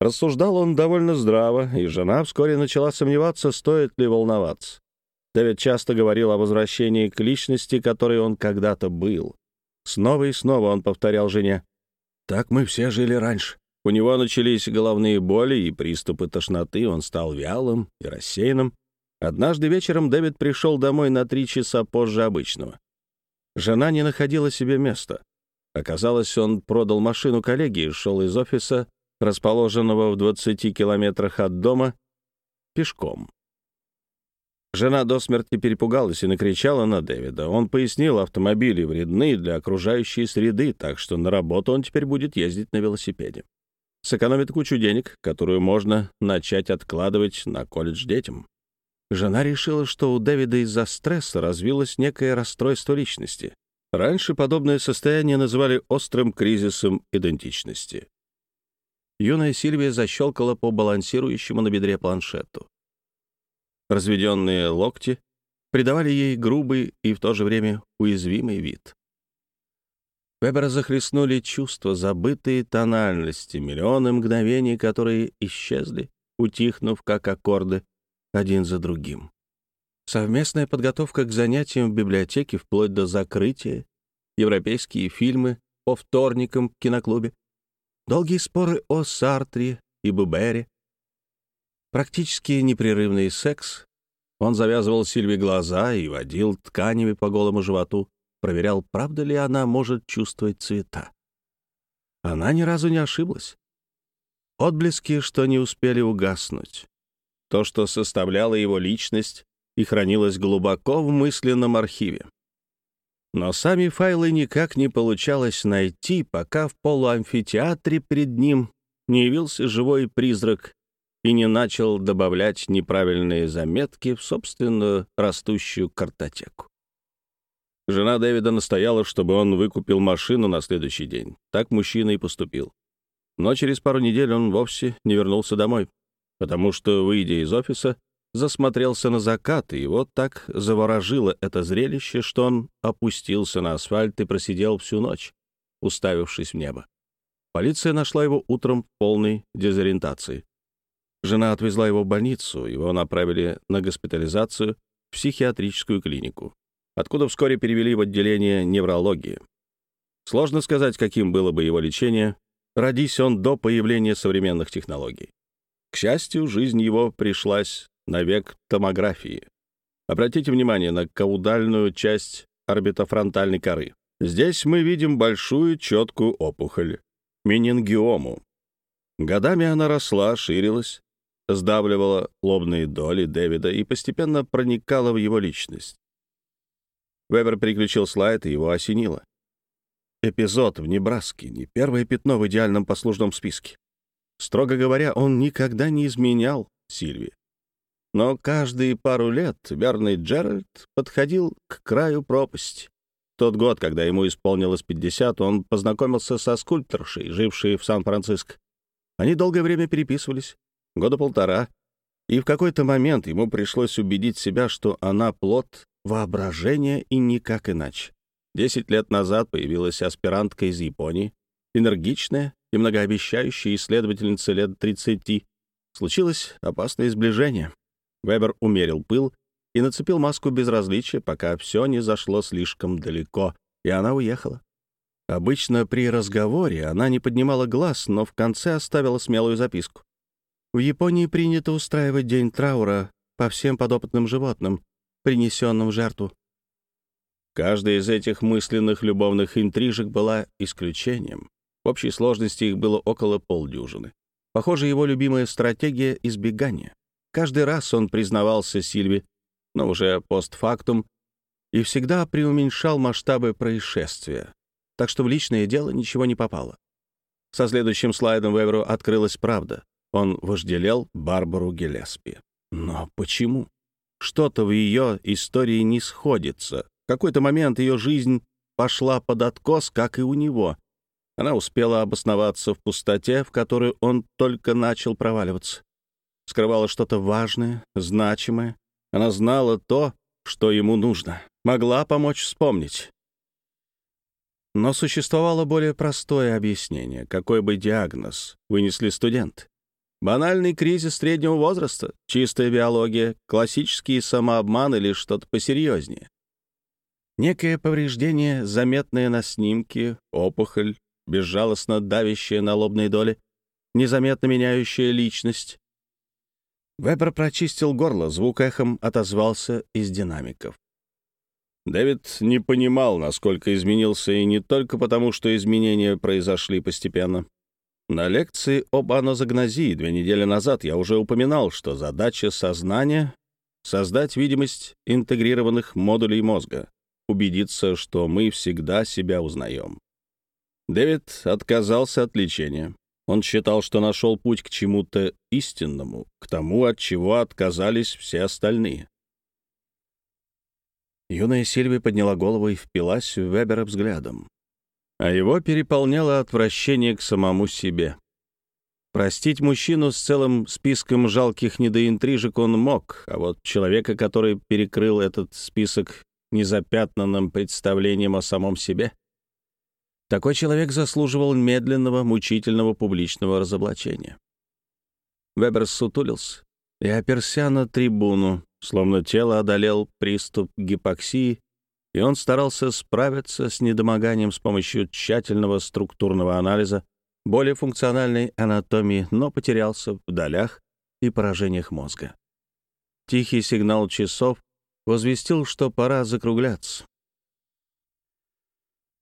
Speaker 1: Рассуждал он довольно здраво, и жена вскоре начала сомневаться, стоит ли волноваться. Дэвид часто говорил о возвращении к личности, которой он когда-то был. Снова и снова он повторял жене. «Так мы все жили раньше». У него начались головные боли и приступы тошноты, он стал вялым и рассеянным. Однажды вечером Дэвид пришел домой на три часа позже обычного. Жена не находила себе места. Оказалось, он продал машину коллеге и шел из офиса расположенного в 20 километрах от дома, пешком. Жена до смерти перепугалась и накричала на Дэвида. Он пояснил, автомобили вредны для окружающей среды, так что на работу он теперь будет ездить на велосипеде. Сэкономит кучу денег, которую можно начать откладывать на колледж детям. Жена решила, что у Дэвида из-за стресса развилось некое расстройство личности. Раньше подобное состояние называли острым кризисом идентичности. Юная Сильвия защелкала по балансирующему на бедре планшету. Разведенные локти придавали ей грубый и в то же время уязвимый вид. Вебера захлестнули чувства, забытые тональности, миллионы мгновений, которые исчезли, утихнув как аккорды, один за другим. Совместная подготовка к занятиям в библиотеке вплоть до закрытия, европейские фильмы по вторникам в киноклубе, Долгие споры о Сартре и Бубере. Практически непрерывный секс. Он завязывал Сильве глаза и водил тканями по голому животу, проверял, правда ли она может чувствовать цвета. Она ни разу не ошиблась. Отблески, что не успели угаснуть. То, что составляло его личность и хранилось глубоко в мысленном архиве. Но сами файлы никак не получалось найти, пока в полуамфитеатре перед ним не явился живой призрак и не начал добавлять неправильные заметки в собственную растущую картотеку. Жена Дэвида настояла, чтобы он выкупил машину на следующий день. Так мужчина и поступил. Но через пару недель он вовсе не вернулся домой, потому что, выйдя из офиса, засмотрелся на закат, и его так заворожило это зрелище, что он опустился на асфальт и просидел всю ночь, уставившись в небо. Полиция нашла его утром в полной дезориентации. Жена отвезла его в больницу, его направили на госпитализацию в психиатрическую клинику, откуда вскоре перевели в отделение неврологии. Сложно сказать, каким было бы его лечение, родись он до появления современных технологий. К счастью, жизнь его пришлась на век томографии. Обратите внимание на каудальную часть орбитофронтальной коры. Здесь мы видим большую четкую опухоль, менингиому. Годами она росла, ширилась, сдавливала лобные доли Дэвида и постепенно проникала в его личность. Вебер переключил слайд, и его осенило. Эпизод в Небраске — не первое пятно в идеальном послужном списке. Строго говоря, он никогда не изменял Сильви. Но каждые пару лет верный Джеральд подходил к краю пропасти. тот год, когда ему исполнилось 50, он познакомился со скульпторшей, жившей в Сан-Франциско. Они долгое время переписывались, года полтора.
Speaker 2: И в какой-то момент ему пришлось убедить себя, что она плод воображения и никак иначе. Десять лет назад появилась аспирантка из Японии, энергичная и многообещающая исследовательница лет 30. Случилось опасное сближение. Вебер умерил пыл и нацепил маску безразличия, пока все не зашло слишком далеко, и она уехала. Обычно при разговоре она не поднимала глаз, но в конце оставила смелую записку. В Японии принято устраивать день траура по всем подопытным животным, принесенным в жертву. Каждая из этих мысленных любовных интрижек была исключением. В общей сложности их было около полдюжины. Похоже, его любимая стратегия — избегания. Каждый раз он признавался Сильве, но уже постфактум, и всегда преуменьшал масштабы происшествия, так что в личное дело ничего не попало. Со следующим слайдом Веверу открылась правда. Он вожделел Барбару Гелеспи. Но почему? Что-то в ее истории не сходится. В какой-то момент ее жизнь пошла под откос, как и у него. Она успела обосноваться в пустоте, в которую он только начал проваливаться. Скрывала что-то важное, значимое. Она знала то, что ему нужно. Могла помочь вспомнить. Но существовало более простое объяснение, какой бы диагноз вынесли студент. Банальный кризис среднего возраста, чистая биология, классический самообман или что-то посерьезнее. Некое повреждение, заметное на снимке, опухоль, безжалостно давящая на лобной доли, незаметно меняющая личность. Вебер прочистил горло, звук эхом отозвался из динамиков. Дэвид не понимал, насколько изменился, и не только потому, что изменения произошли постепенно. На лекции об анозагнозии две недели назад я уже упоминал, что задача сознания — создать видимость интегрированных модулей мозга, убедиться, что мы всегда себя узнаем. Дэвид отказался от лечения. Он считал, что нашел путь к чему-то истинному, к тому, от чего отказались все остальные. Юная Сильви подняла голову и впилась в Вебера взглядом. А его переполняло отвращение к самому себе. Простить мужчину с целым списком жалких недоинтрижек он мог, а вот человека, который перекрыл этот список незапятнанным представлением о самом себе — такой человек заслуживал медленного, мучительного публичного разоблачения. Вебер сутулился и оперся на трибуну, словно тело одолел приступ гипоксии, и он старался справиться с недомоганием с помощью тщательного структурного анализа более функциональной анатомии, но потерялся в долях и поражениях мозга. Тихий сигнал часов возвестил, что пора закругляться.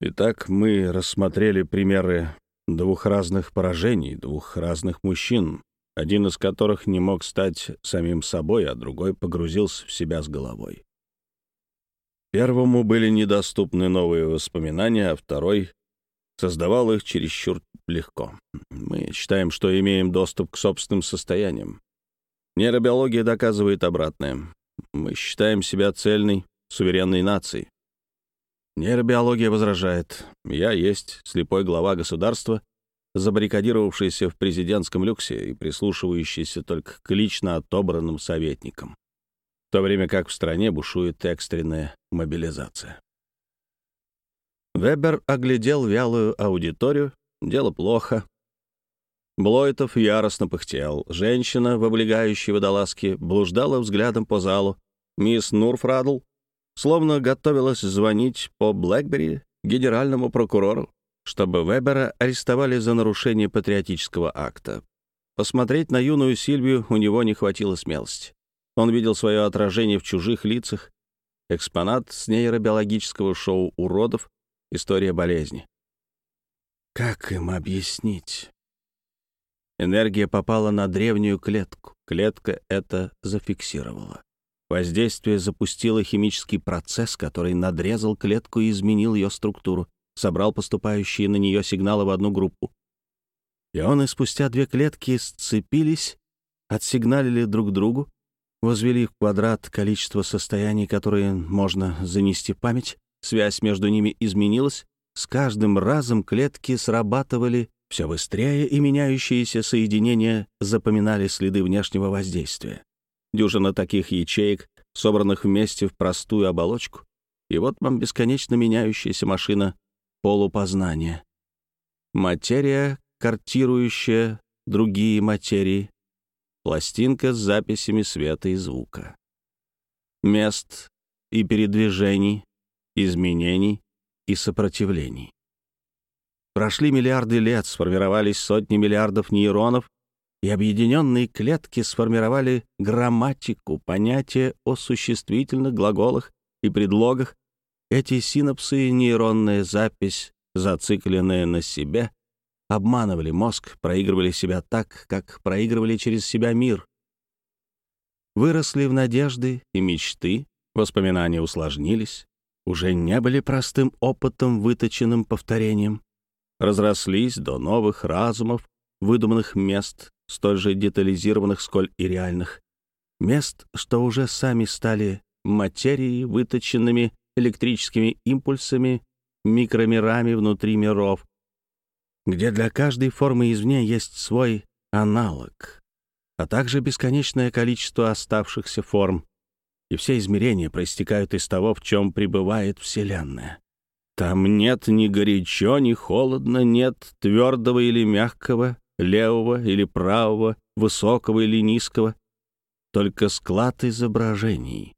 Speaker 2: Итак, мы рассмотрели примеры двух разных поражений, двух разных мужчин, один из которых не мог стать самим собой, а другой погрузился в себя с головой. Первому были недоступны новые воспоминания, а второй создавал их чересчур легко. Мы считаем, что имеем доступ к собственным состояниям. Нейробиология доказывает обратное. Мы считаем себя цельной, суверенной нацией. Нейробиология возражает. Я есть слепой глава государства, забаррикадировавшийся в президентском люксе и прислушивающийся только к лично отобранным советникам, в то время как в стране бушует экстренная мобилизация. Вебер оглядел вялую аудиторию. Дело плохо. Блойтов яростно пыхтел. Женщина в облегающей водолазке блуждала взглядом по залу. Мисс Нурфрадл словно готовилась звонить по Блэкбери генеральному прокурору, чтобы Вебера арестовали за нарушение патриотического акта. Посмотреть на юную Сильвию у него не хватило смелости. Он видел свое отражение в чужих лицах, экспонат с нейробиологического шоу «Уродов. История болезни». Как им объяснить? Энергия попала на древнюю клетку. Клетка это зафиксировала. Воздействие запустило химический процесс, который надрезал клетку и изменил ее структуру, собрал поступающие на нее сигналы в одну группу. И он и спустя две клетки сцепились, отсигналили друг другу, возвели в квадрат количество состояний, которые можно занести в память, связь между ними изменилась, с каждым разом клетки срабатывали все быстрее, и меняющиеся соединения запоминали следы внешнего воздействия. Дюжина таких ячеек, собранных вместе в простую оболочку, и вот вам бесконечно меняющаяся машина полупознания. Материя, картирующая другие материи, пластинка с записями света и звука. Мест и передвижений, изменений и сопротивлений. Прошли миллиарды лет, сформировались сотни миллиардов нейронов, и объединенные клетки сформировали грамматику, понятие о существительных глаголах и предлогах. Эти синапсы, нейронная запись, зацикленная на себе, обманывали мозг, проигрывали себя так, как проигрывали через себя мир. Выросли в надежды и мечты, воспоминания усложнились, уже не были простым опытом, выточенным повторением, разрослись до новых разумов, выдуманных мест, столь же детализированных, сколь и реальных. Мест, что уже сами стали материей, выточенными электрическими импульсами, микромирами внутри миров, где для каждой формы извне есть свой аналог, а также бесконечное количество оставшихся форм, и все измерения проистекают из того, в чем пребывает Вселенная. Там нет ни горячо, ни холодно, нет твердого или мягкого, левого или правого, высокого или низкого, только склад изображений,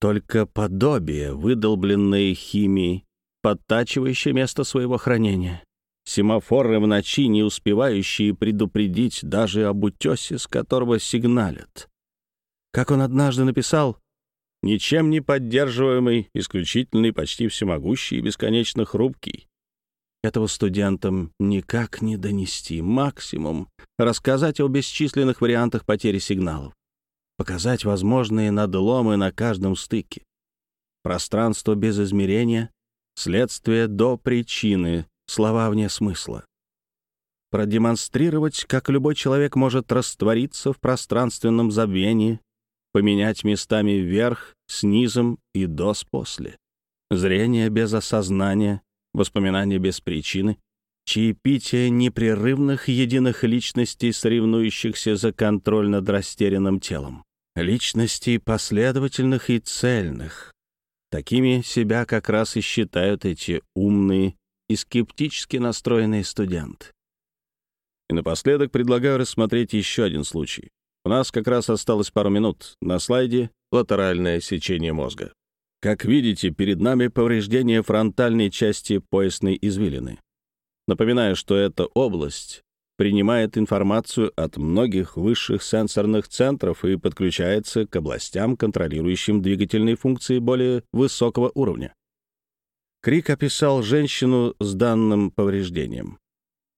Speaker 2: только подобие, выдолбленное химией, подтачивающее место своего хранения. Семафоры в ночи, не успевающие предупредить даже об утесе, с которого сигналят. Как он однажды написал, «Ничем не поддерживаемый, исключительный, почти всемогущий и бесконечно хрупкий. Этого студентам никак не донести. Максимум — рассказать о бесчисленных вариантах потери сигналов. Показать возможные надломы на каждом стыке. Пространство без измерения, следствие до причины, слова вне смысла. Продемонстрировать, как любой человек может раствориться в пространственном забвении, поменять местами вверх с низом и до с после. Зрение без осознания, воспоминания без причины, чаепитие непрерывных единых личностей, соревнующихся за контроль над растерянным телом. Личностей последовательных и цельных. Такими себя как раз и считают эти умные и скептически настроенные студенты. И напоследок предлагаю рассмотреть еще один случай. У нас как раз осталось пару минут. На слайде латеральное сечение мозга. Как видите, перед нами повреждение фронтальной части поясной извилины. Напоминаю, что эта область принимает информацию от многих высших сенсорных центров и подключается к областям, контролирующим двигательные функции более высокого уровня. Крик описал женщину с данным повреждением.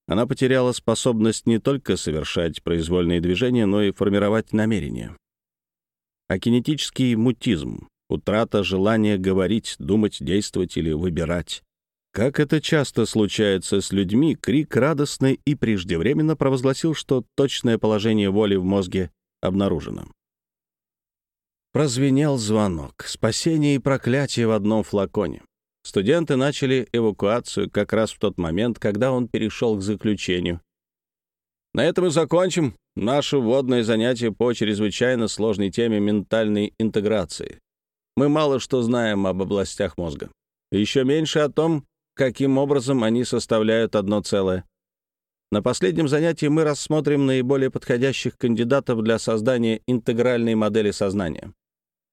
Speaker 2: Она потеряла способность не только совершать произвольные движения, но и формировать намерения. А кинетический мутизм утрата желания говорить, думать, действовать или выбирать. Как это часто случается с людьми, крик радостно и преждевременно провозгласил, что точное положение воли в мозге обнаружено. Прозвенел звонок. Спасение и проклятие в одном флаконе. Студенты начали эвакуацию как раз в тот момент, когда он перешел к заключению. На этом и закончим наше вводное занятие по чрезвычайно сложной теме ментальной интеграции. Мы мало что знаем об областях мозга. Еще меньше о том, каким образом они составляют одно целое. На последнем занятии мы рассмотрим наиболее подходящих кандидатов для создания интегральной модели сознания.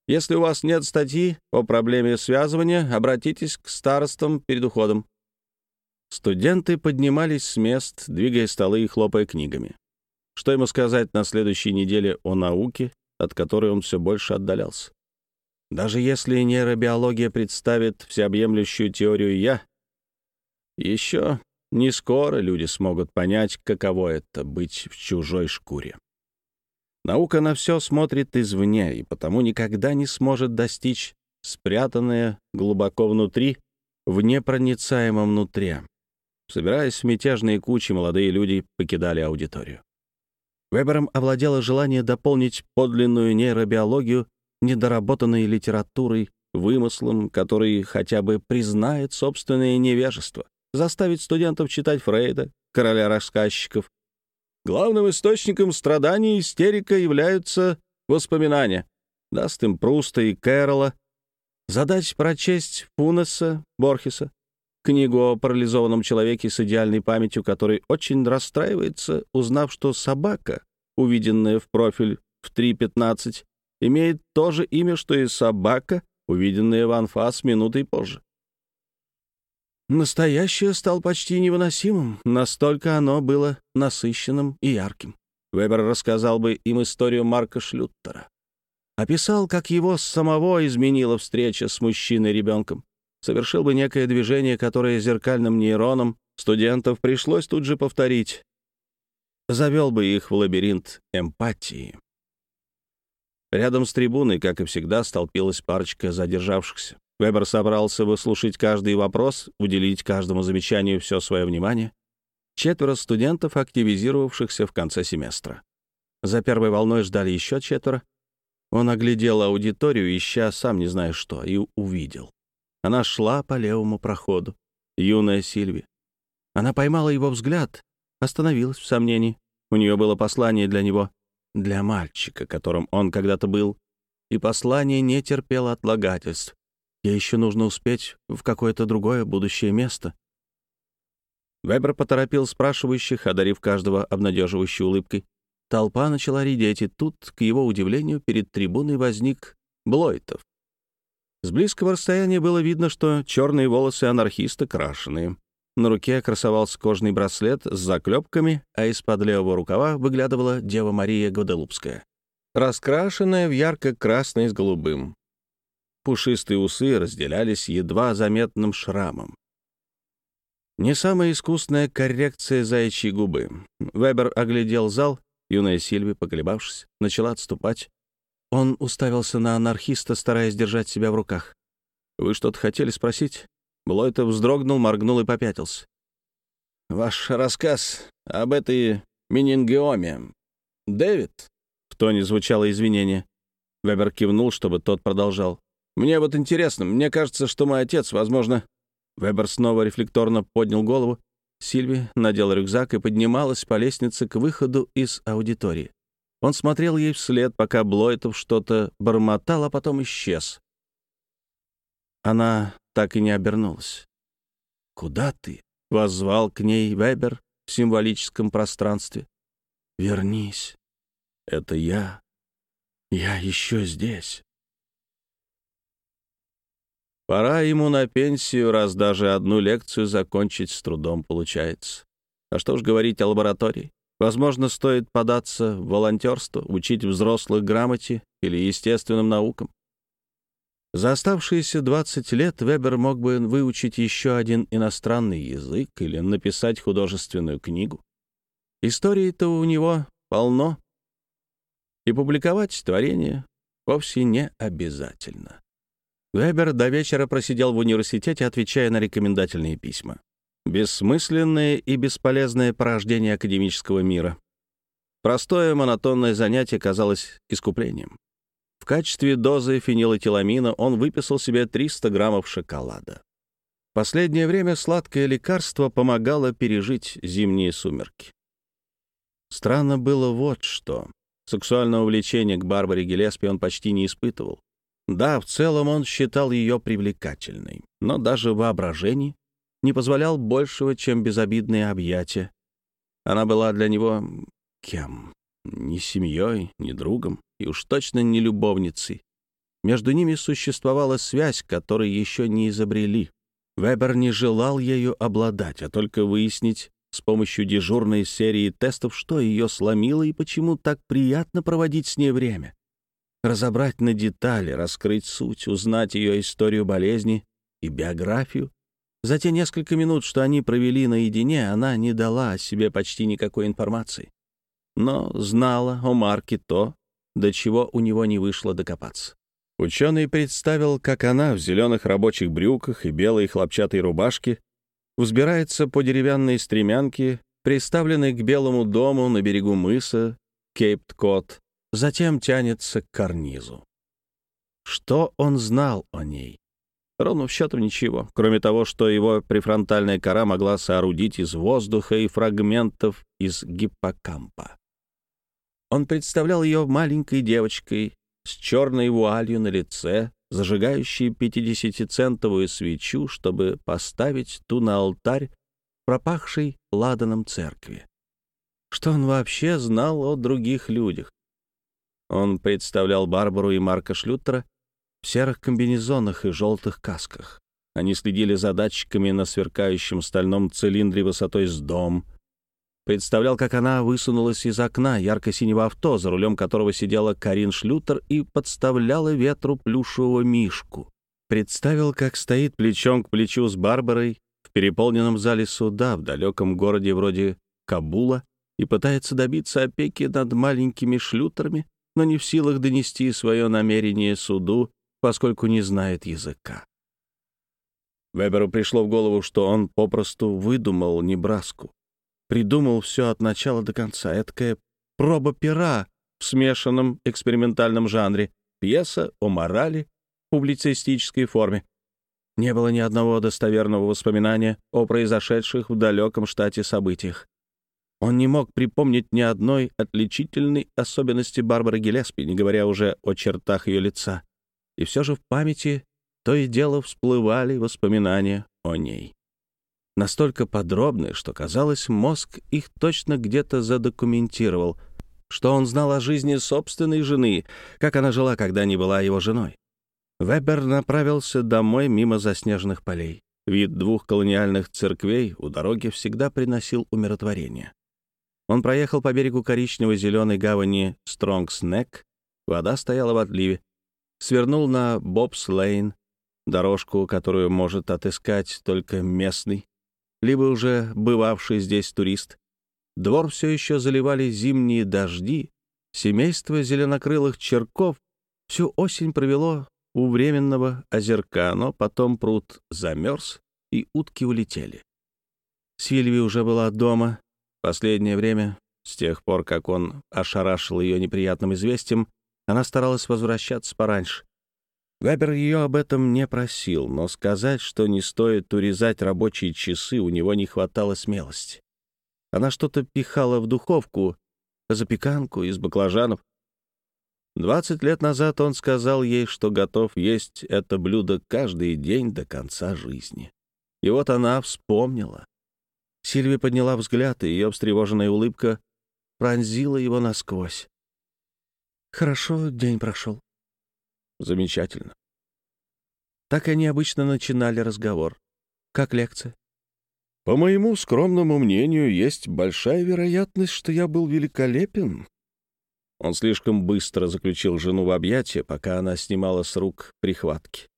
Speaker 2: Если у вас нет статьи о проблеме связывания, обратитесь к старостам перед уходом. Студенты поднимались с мест, двигая столы и хлопая книгами. Что ему сказать на следующей неделе о науке, от которой он все больше отдалялся? Даже если нейробиология представит всеобъемлющую теорию «я», еще не скоро люди смогут понять, каково это — быть в чужой шкуре. Наука на все смотрит извне и потому никогда не сможет достичь спрятанное глубоко внутри, в непроницаемом нутре. Собираясь в мятежные кучи, молодые люди покидали аудиторию. Вебером овладело желание дополнить подлинную нейробиологию недоработанной литературой, вымыслом, который хотя бы признает собственное невежество, заставить студентов читать Фрейда, короля рассказчиков. Главным источником страданий истерика являются воспоминания. Даст им Пруста и Кэрола. Задать прочесть Фунеса, Борхеса, книгу о парализованном человеке с идеальной памятью, который очень расстраивается, узнав, что собака, увиденная в профиль в 3.15, имеет то же имя, что и собака, увиденная в анфас минутой позже. Настоящее стал почти невыносимым, настолько оно было насыщенным и ярким. Вебер рассказал бы им историю Марка Шлюттера. Описал, как его самого изменила встреча с мужчиной-ребенком. Совершил бы некое движение, которое зеркальным нейронам студентов пришлось тут же повторить. Завел бы их в лабиринт эмпатии. Рядом с трибуной, как и всегда, столпилась парочка задержавшихся. Вебер собрался выслушать каждый вопрос, уделить каждому замечанию все свое внимание. Четверо студентов, активизировавшихся в конце семестра. За первой волной ждали еще четверо. Он оглядел аудиторию, ища сам не знаю что, и увидел. Она шла по левому проходу. Юная Сильви. Она поймала его взгляд, остановилась в сомнении. У нее было послание для него — для мальчика, которым он когда-то был, и послание не терпело отлагательств. Ей еще нужно успеть в какое-то другое будущее место. Вебер поторопил спрашивающих, одарив каждого обнадеживающей улыбкой. Толпа начала редеть, и тут, к его удивлению, перед трибуной возник Блойтов. С близкого расстояния было видно, что черные волосы анархиста крашеные. На руке красовался кожный браслет с заклепками, а из-под левого рукава выглядывала Дева Мария Гваделупская, раскрашенная в ярко-красный с голубым. Пушистые усы разделялись едва заметным шрамом. Не самая искусная коррекция заячьей губы. Вебер оглядел зал, юная Сильви, поколебавшись, начала отступать. Он уставился на анархиста, стараясь держать себя в руках. «Вы что-то хотели спросить?» Блойто вздрогнул, моргнул и попятился. «Ваш рассказ об этой менингеоме. Дэвид?» В тоне звучало извинение. Вебер кивнул, чтобы тот продолжал. «Мне вот интересно, мне кажется, что мой отец, возможно...» Вебер снова рефлекторно поднял голову. Сильви надел рюкзак и поднималась по лестнице к выходу из аудитории. Он смотрел ей вслед, пока Блойтов что-то бормотал, а потом исчез. Она так и не обернулась. «Куда ты?» — воззвал к ней Вебер в символическом пространстве. «Вернись. Это я. Я еще здесь». Пора ему на пенсию, раз даже одну лекцию закончить с трудом получается. А что ж говорить о лаборатории? Возможно, стоит податься в волонтерство, учить взрослых грамоте или естественным наукам. За оставшиеся 20 лет Вебер мог бы выучить еще один иностранный язык или написать художественную книгу. Истории-то у него полно. И публиковать творение вовсе не обязательно. Вебер до вечера просидел в университете, отвечая на рекомендательные письма. Бессмысленное и бесполезное порождение академического мира. Простое монотонное занятие казалось искуплением. В качестве дозы фенилэтиламина он выписал себе 300 граммов шоколада. Последнее время сладкое лекарство помогало пережить зимние сумерки. Странно было вот что. Сексуального влечения к Барбаре Гелеспи он почти не испытывал. Да, в целом он считал ее привлекательной, но даже воображение не позволял большего, чем безобидные объятия. Она была для него кем? Ни семьей, ни другом и уж точно не любовницей. Между ними существовала связь, которой еще не изобрели. Вебер не желал ею обладать, а только выяснить с помощью дежурной серии тестов, что ее сломило и почему так приятно проводить с ней время. Разобрать на детали, раскрыть суть, узнать ее историю болезни и биографию. За те несколько минут, что они провели наедине, она не дала о себе почти никакой информации. Но знала о Марке то, до чего у него не вышло докопаться. Ученый представил, как она в зеленых рабочих брюках и белой хлопчатой рубашке взбирается по деревянной стремянке, приставленной к белому дому на берегу мыса Кейпт-Кот, затем тянется к карнизу. Что он знал о ней? Ровно в счету ничего, кроме того, что его префронтальная кора могла соорудить из воздуха и фрагментов из гиппокампа. Он представлял ее маленькой девочкой с черной вуалью на лице, зажигающей пятидесятицентовую свечу, чтобы поставить ту на алтарь пропахшей ладаном церкви. Что он вообще знал о других людях? Он представлял Барбару и Марка Шлютера в серых комбинезонах и желтых касках. Они следили за датчиками на сверкающем стальном цилиндре высотой с дом. Представлял, как она высунулась из окна ярко-синего авто, за рулем которого сидела Карин Шлютер и подставляла ветру плюшевого мишку. Представил, как стоит плечом к плечу с Барбарой в переполненном зале суда в далеком городе вроде Кабула и пытается добиться опеки над маленькими шлютерами, но не в силах донести свое намерение суду, поскольку не знает языка. Веберу пришло в голову, что он попросту выдумал Небраску. Придумал все от начала до конца. Эдакая проба пера в смешанном экспериментальном жанре. Пьеса о морали в публицистической форме. Не было ни одного достоверного воспоминания о произошедших в далеком штате событиях. Он не мог припомнить ни одной отличительной особенности Барбары Гелеспи, не говоря уже о чертах ее лица. И все же в памяти то и дело всплывали воспоминания о ней. Настолько подробные, что, казалось, мозг их точно где-то задокументировал, что он знал о жизни собственной жены, как она жила, когда не была его женой. Вебер направился домой мимо заснеженных полей. Вид двух колониальных церквей у дороги всегда приносил умиротворение. Он проехал по берегу коричнево-зеленой гавани Стронгснек, вода стояла в отливе, свернул на Бобс-Лейн, дорожку, которую может отыскать только местный, либо уже бывавший здесь турист. Двор все еще заливали зимние дожди. Семейство зеленокрылых черков всю осень провело у временного озерка, но потом пруд замерз, и утки улетели. Сильви уже была дома. Последнее время, с тех пор, как он ошарашил ее неприятным известием, она старалась возвращаться пораньше. Вебер ее об этом не просил, но сказать, что не стоит урезать рабочие часы, у него не хватало смелости. Она что-то пихала в духовку, запеканку из баклажанов. Двадцать лет назад он сказал ей, что готов есть это блюдо каждый день до конца жизни. И вот она вспомнила. Сильви подняла взгляд, и ее встревоженная улыбка пронзила его насквозь. «Хорошо, день прошел. Замечательно. Так они обычно начинали разговор. Как лекция? По моему скромному мнению, есть большая вероятность, что я был великолепен. Он слишком быстро заключил жену в объятия, пока она снимала с рук прихватки.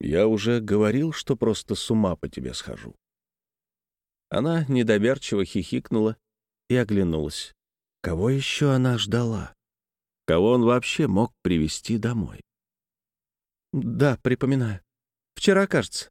Speaker 2: Я уже говорил, что просто с ума по тебе схожу. Она недоверчиво хихикнула и оглянулась. Кого еще она ждала? Кого он вообще мог привести домой? «Да, припоминаю. Вчера, кажется».